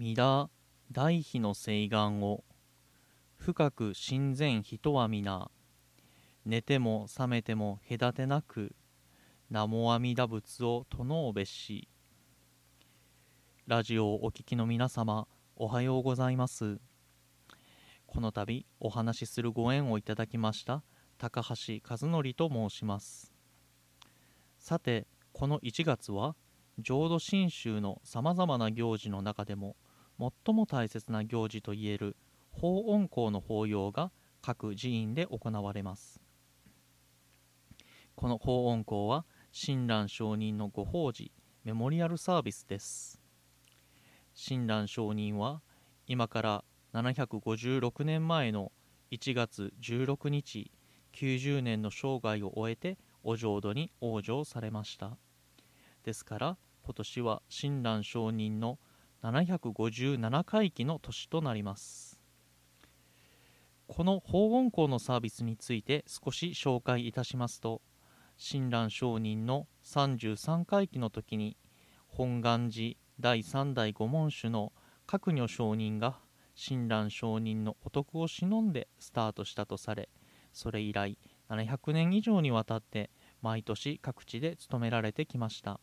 皆大悲の誓願を。深く親善人は皆寝ても覚めても隔てなく名も阿弥陀仏を唱うべし。ラジオをお聞きの皆様おはようございます。この度お話しするご縁をいただきました高橋和則と申します。さてこの1月は浄土真宗のさまざまな行事の中でも最も大切な行事といえる法恩公の法要が各寺院で行われます。この法恩公は親鸞上人のご法事メモリアルサービスです。親鸞上人は今から756年前の1月16日90年の生涯を終えてお浄土に往生されました。ですから今年は親鸞上人の757回忌の年となります。この法言校のサービスについて少し紹介いたしますと親鸞上人の33回忌の時に本願寺第3代御門主の各女上人が親鸞上人のお徳を忍んでスタートしたとされそれ以来700年以上にわたって毎年各地で務められてきました。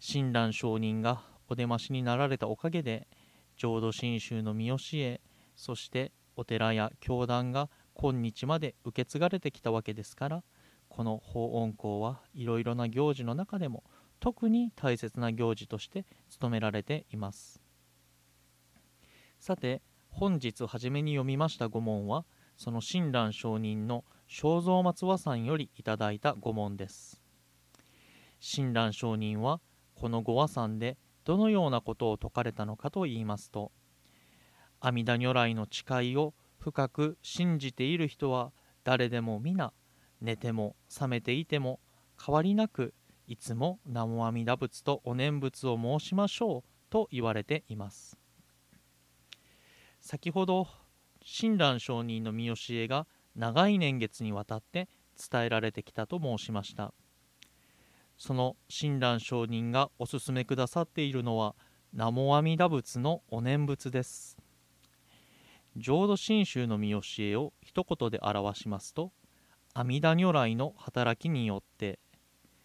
親鸞上人がお出ましになられたおかげで浄土真宗の見教えそしてお寺や教団が今日まで受け継がれてきたわけですからこの法恩公はいろいろな行事の中でも特に大切な行事として務められています。さて本日初めに読みました御門はその親鸞上人の正蔵松和さんよりいただいた御門です。親鸞上人はこの御和さんでどのようなことを説かれたのかといいますと阿弥陀如来の誓いを深く信じている人は誰でも皆寝ても覚めていても変わりなくいつも南無阿弥陀仏とお念仏を申しましょうと言われています。先ほど親鸞上人の見教えが長い年月にわたって伝えられてきたと申しました。その親鸞上人がおすすめくださっているのは南無阿弥陀仏のお念仏です。浄土真宗の見教えを一言で表しますと阿弥陀如来の働きによって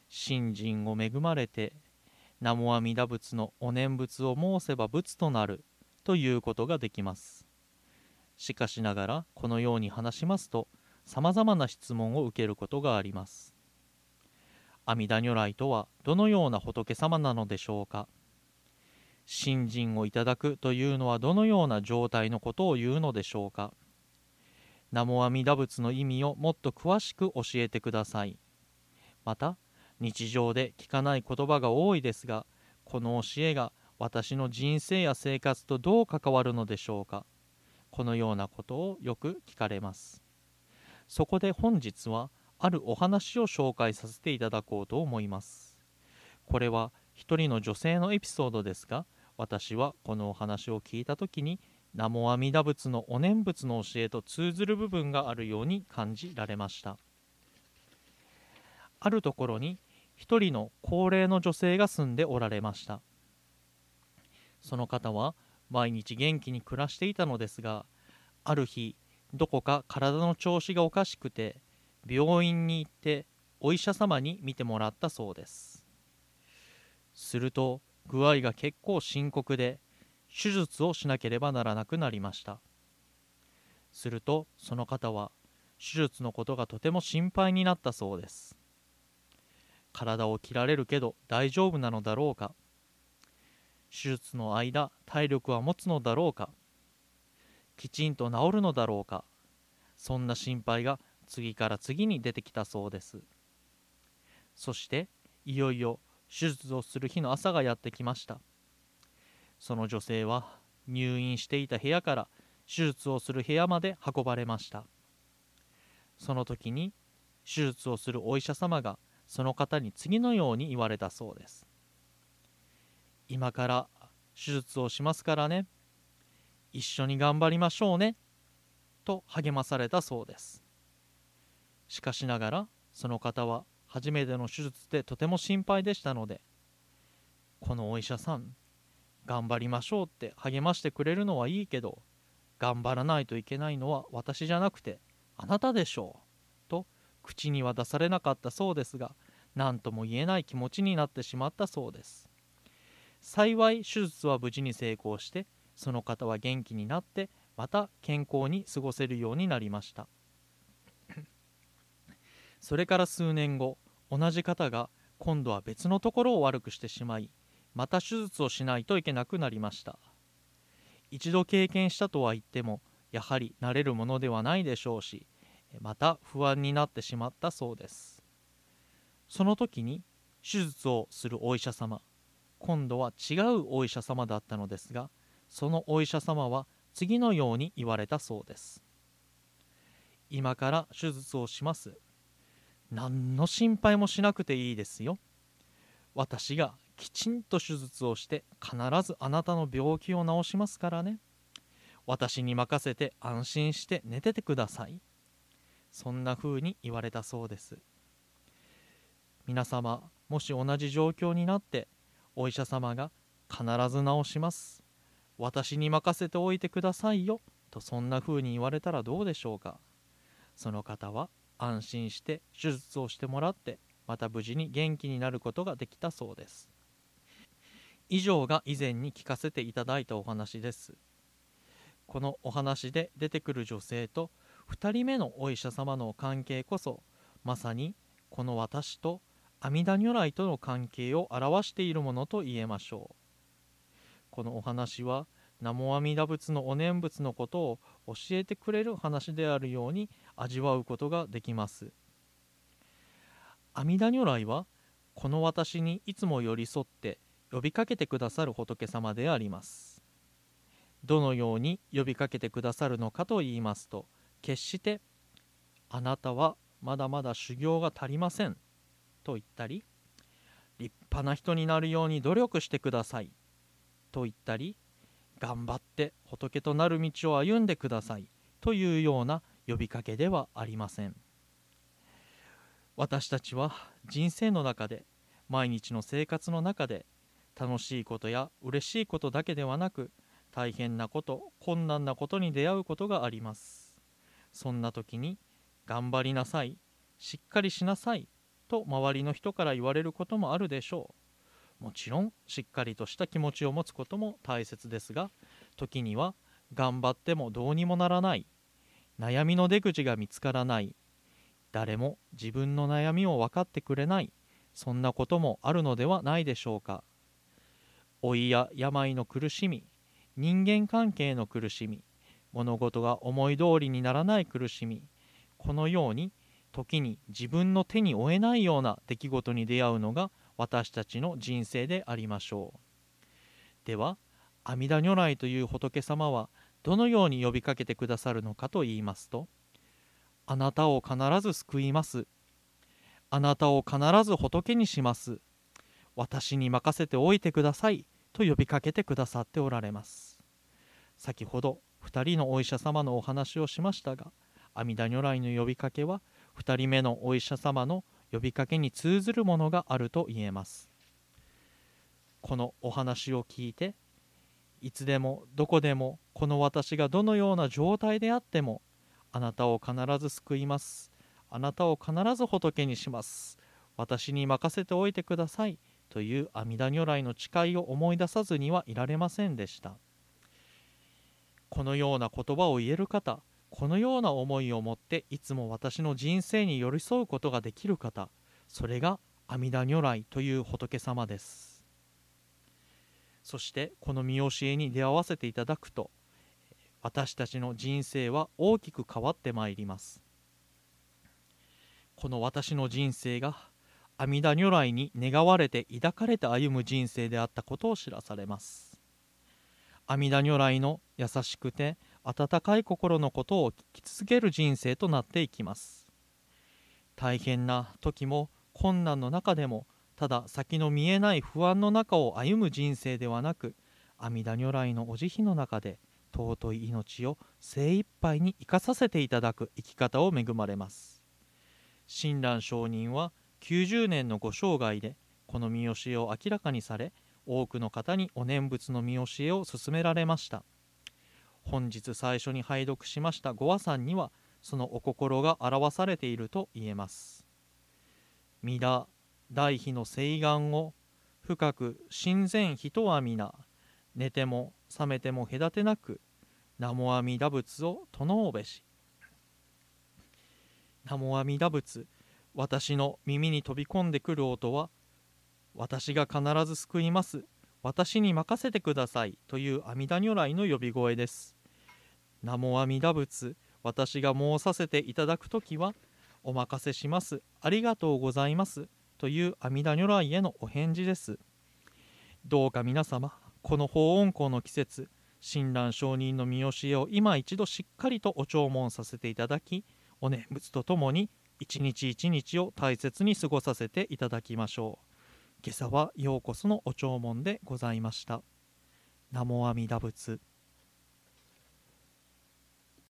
信心を恵まれて南無阿弥陀仏のお念仏を申せば仏となるということができます。しかしながらこのように話しますとさまざまな質問を受けることがあります。阿弥陀如来とはどのような仏様なのでしょうか？信心をいただくというのはどのような状態のことを言うのでしょうか？南無阿弥陀仏の意味をもっと詳しく教えてください。また日常で聞かない言葉が多いですがこの教えが私の人生や生活とどう関わるのでしょうか？このようなことをよく聞かれます。そこで本日はあるお話を紹介させていただこうと思います。これは一人の女性のエピソードですが私はこのお話を聞いた時に南無阿弥陀仏のお念仏の教えと通ずる部分があるように感じられました。あるところに一人の高齢の女性が住んでおられました。その方は毎日元気に暮らしていたのですがある日どこか体の調子がおかしくて病院に行ってお医者様に診てもらったそうです。すると具合が結構深刻で手術をしなければならなくなりました。するとその方は手術のことがとても心配になったそうです。体を切られるけど大丈夫なのだろうか。手術の間体力は持つのだろうか。きちんと治るのだろうか。そんな心配が次から次に出てきたそうです。そしていよいよ手術をする日の朝がやってきました。その女性は入院していた部屋から手術をする部屋まで運ばれました。その時に手術をするお医者様がその方に次のように言われたそうです。今から手術をしますからね。一緒に頑張りましょうね。と励まされたそうです。しかしながらその方は初めての手術でとても心配でしたのでこのお医者さん頑張りましょうって励ましてくれるのはいいけど頑張らないといけないのは私じゃなくてあなたでしょうと口には出されなかったそうですが何とも言えない気持ちになってしまったそうです。幸い手術は無事に成功してその方は元気になってまた健康に過ごせるようになりました。それから数年後同じ方が今度は別のところを悪くしてしまいまた手術をしないといけなくなりました。一度経験したとは言ってもやはり慣れるものではないでしょうしまた不安になってしまったそうです。その時に手術をするお医者様今度は違うお医者様だったのですがそのお医者様は次のように言われたそうです。今から手術をします。何の心配もしなくていいですよ。私がきちんと手術をして必ずあなたの病気を治しますからね。私に任せて安心して寝ててください。そんな風に言われたそうです。皆様もし同じ状況になってお医者様が必ず治します。私に任せておいてくださいよ。とそんな風に言われたらどうでしょうか。その方は安心して手術をしてもらってまた無事に元気になることができたそうです。以上が以前に聞かせていただいたお話です。このお話で出てくる女性と2人目のお医者様の関係こそまさにこの私と阿弥陀如来との関係を表しているものと言えましょう。このお話は南無阿弥陀仏のお念仏のことを教えてくれる話であるように味わうことができます。阿弥陀如来はこの私にいつも寄り添って呼びかけてくださる仏様であります。どのように呼びかけてくださるのかと言いますと決してあなたはまだまだ修行が足りませんと言ったり立派な人になるように努力してくださいと言ったり頑張って仏となる道を歩んでくださいというような呼びかけではありません。私たちは人生の中で毎日の生活の中で楽しいことや嬉しいことだけではなく大変なこと困難なことに出会うことがあります。そんな時に頑張りなさいしっかりしなさいと周りの人から言われることもあるでしょう。もちろんしっかりとした気持ちを持つことも大切ですが時には頑張ってもどうにもならない。悩みの出口が見つからない。誰も自分の悩みを分かってくれない。そんなこともあるのではないでしょうか。老いや病の苦しみ人間関係の苦しみ物事が思い通りにならない苦しみこのように時に自分の手に負えないような出来事に出会うのが私たちの人生でありましょう。では阿弥陀如来という仏様はどのように呼びかけてくださるのかと言いますとあなたを必ず救います。あなたを必ず仏にします。私に任せておいてください。と呼びかけてくださっておられます。先ほど2人のお医者様のお話をしましたが阿弥陀如来の呼びかけは2人目のお医者様の呼びかけに通ずるものがあると言えます。このお話を聞いていつでもどこでもこの私がどのような状態であってもあなたを必ず救います。あなたを必ず仏にします。私に任せておいてください。という阿弥陀如来の誓いを思い出さずにはいられませんでした。このような言葉を言える方このような思いを持っていつも私の人生に寄り添うことができる方それが阿弥陀如来という仏様です。そしてこの見教えに出会わせていただくと私たちの人生は大きく変わってまいります。この私の人生が阿弥陀如来に願われて抱かれて歩む人生であったことを知らされます。阿弥陀如来の優しくて温かい心のことを聞き続ける人生となっていきます。大変な時も困難の中でもただ先の見えない不安の中を歩む人生ではなく阿弥陀如来のお慈悲の中で尊い命を精一杯に生かさせていただく生き方を恵まれます。親鸞上人は90年のご生涯でこの見教えを明らかにされ多くの方にお念仏の見教えを勧められました。本日最初に拝読しました五和さんにはそのお心が表されていると言えます。皆大悲の誓願を深く親善人は皆寝ても覚めても隔てなく南無阿弥陀仏を唱うべし。南無阿弥陀仏私の耳に飛び込んでくる音は私が必ず救います私に任せてくださいという阿弥陀如来の呼び声です。南無阿弥陀仏私が申させていただくときはお任せしますありがとうございますという阿弥陀如来へのお返事です。どうか皆様この法音校の季節親鸞上人の見教えを今一度しっかりとお弔問させていただきお念仏とともに一日一日を大切に過ごさせていただきましょう。今朝はようこそのお弔問でございました。南無阿弥陀仏